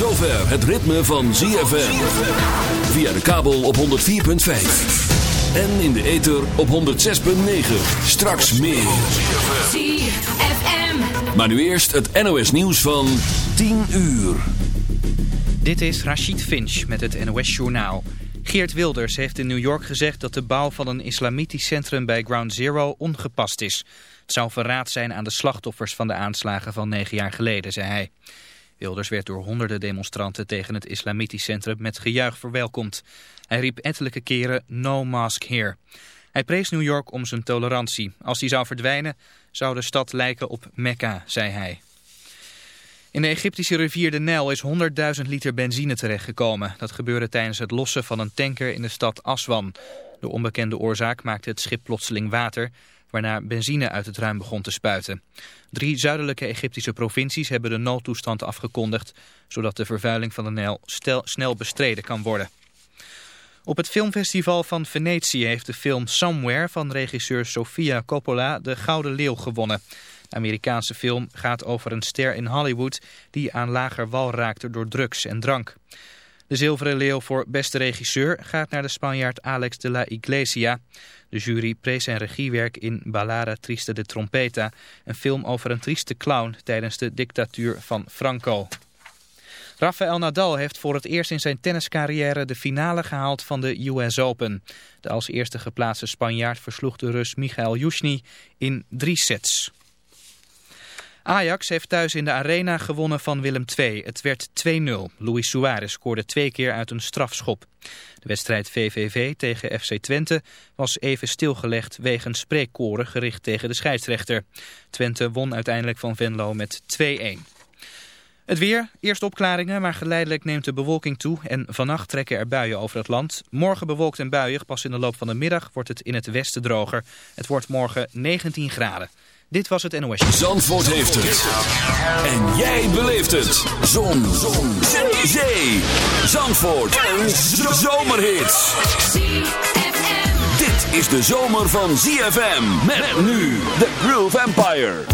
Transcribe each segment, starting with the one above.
zover het ritme van ZFM. Via de kabel op 104.5. En in de ether op 106.9. Straks meer. ZFM. Maar nu eerst het NOS nieuws van 10 uur. Dit is Rachid Finch met het NOS Journaal. Geert Wilders heeft in New York gezegd dat de bouw van een islamitisch centrum bij Ground Zero ongepast is. Het zou verraad zijn aan de slachtoffers van de aanslagen van negen jaar geleden, zei hij. Wilders werd door honderden demonstranten tegen het islamitisch centrum met gejuich verwelkomd. Hij riep ettelijke keren no mask here. Hij prees New York om zijn tolerantie. Als die zou verdwijnen, zou de stad lijken op Mekka, zei hij. In de Egyptische rivier de Nijl is 100.000 liter benzine terechtgekomen. Dat gebeurde tijdens het lossen van een tanker in de stad Aswan. De onbekende oorzaak maakte het schip plotseling water, waarna benzine uit het ruim begon te spuiten. Drie zuidelijke Egyptische provincies hebben de noodtoestand afgekondigd, zodat de vervuiling van de Nijl snel bestreden kan worden. Op het filmfestival van Venetië heeft de film Somewhere van regisseur Sofia Coppola de Gouden Leeuw gewonnen. De Amerikaanse film gaat over een ster in Hollywood die aan lager wal raakte door drugs en drank. De Zilveren Leeuw voor beste regisseur gaat naar de Spanjaard Alex de la Iglesia. De jury prees zijn regiewerk in Ballada Triste de Trompeta, een film over een trieste clown tijdens de dictatuur van Franco. Rafael Nadal heeft voor het eerst in zijn tenniscarrière de finale gehaald van de US Open. De als eerste geplaatste Spanjaard versloeg de Rus Michael Jusny in drie sets. Ajax heeft thuis in de arena gewonnen van Willem II. Het werd 2-0. Luis Suarez scoorde twee keer uit een strafschop. De wedstrijd VVV tegen FC Twente was even stilgelegd wegens spreekkoren gericht tegen de scheidsrechter. Twente won uiteindelijk van Venlo met 2-1. Het weer, eerst opklaringen, maar geleidelijk neemt de bewolking toe en vannacht trekken er buien over het land. Morgen bewolkt en buiig, pas in de loop van de middag wordt het in het westen droger. Het wordt morgen 19 graden. Dit was het NOS. Zandvoort heeft het. En jij beleeft het. Zon. Zon. Zee. Zandvoort. Een zomerhit. Dit is de zomer van ZFM. Met nu de Groove Empire.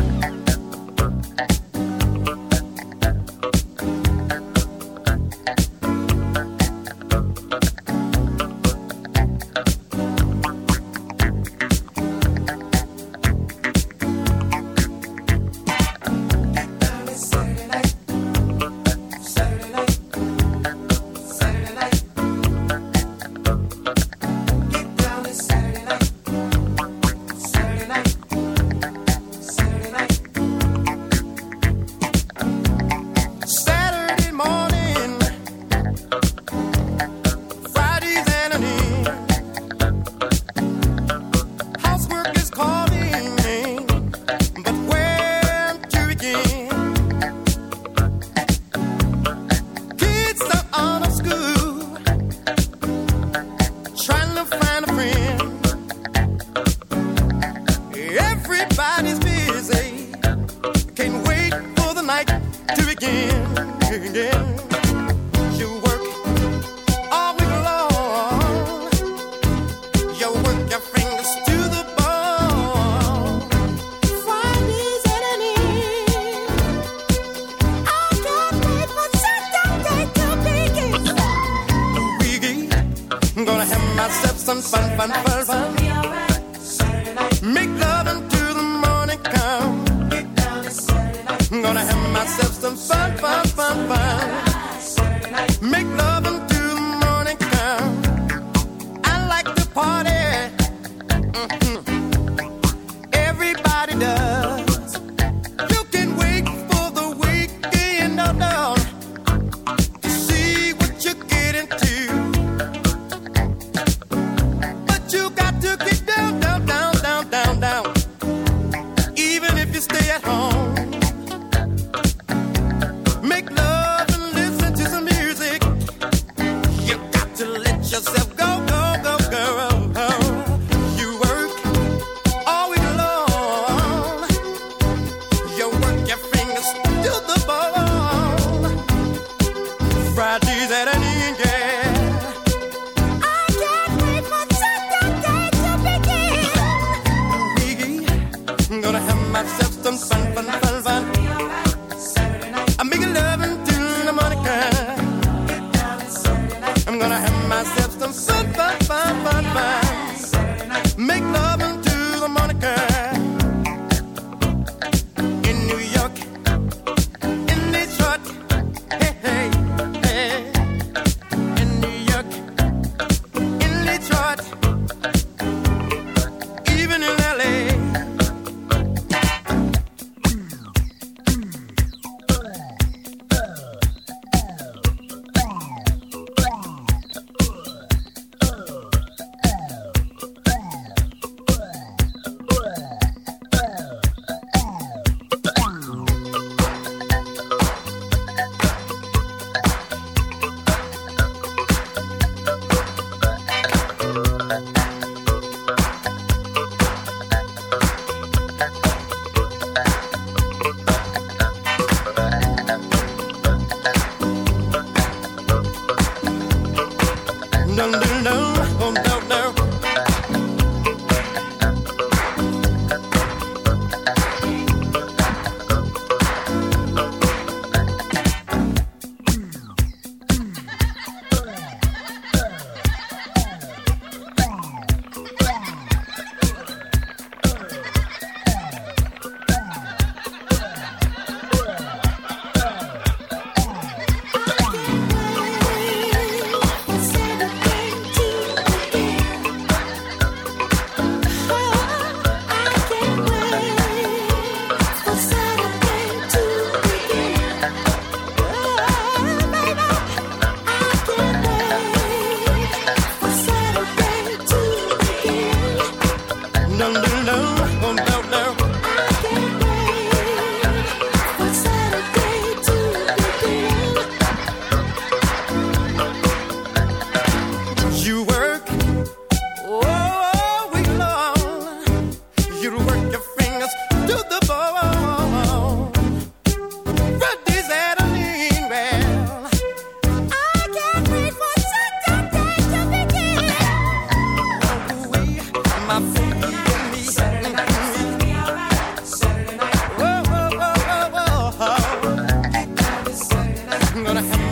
Some fun, fun, fun, fun. Make love until the morning come. Gonna have myself some fun, fun, fun, fun. I'm gonna have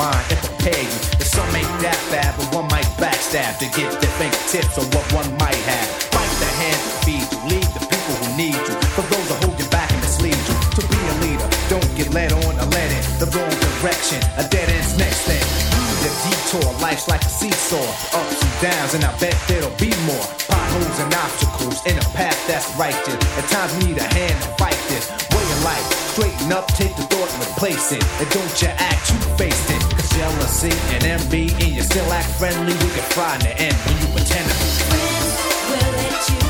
to remind and prepare you that some ain't that bad, but one might backstab to get their fingertips on what one might have. Fight the hand to feed you, lead the people who need you. For those who hold you back and mislead you. To be a leader, don't get led on or led in the wrong direction. A dead end's next thing. The detour, life's like a seesaw, ups and downs, and I bet there'll be more potholes and obstacles in a path that's righteous. At times, need a hand to fight this way of life. Straighten up, take the thought and replace it. And don't you act, you face it. Cause jealousy and envy, and you still act friendly, we can in the end when you pretend to be. Will you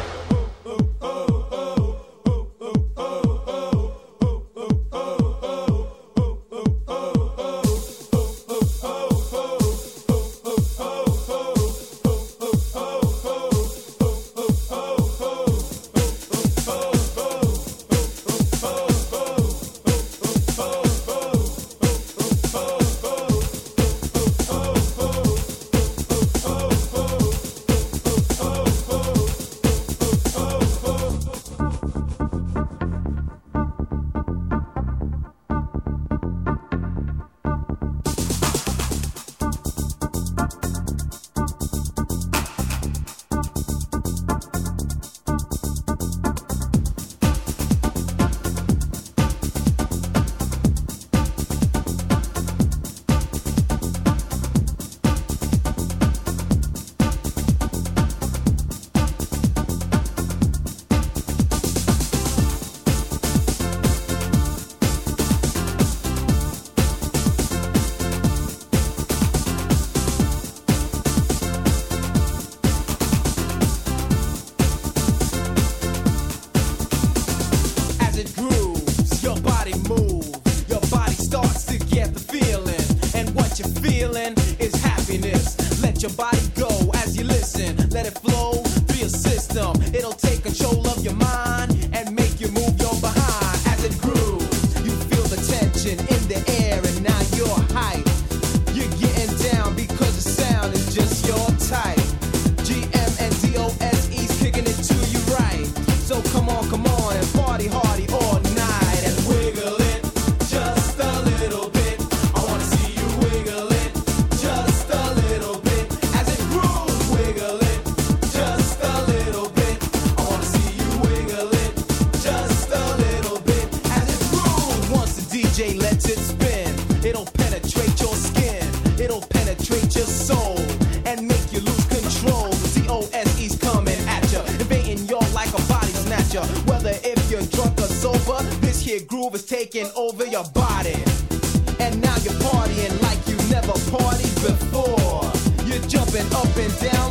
Down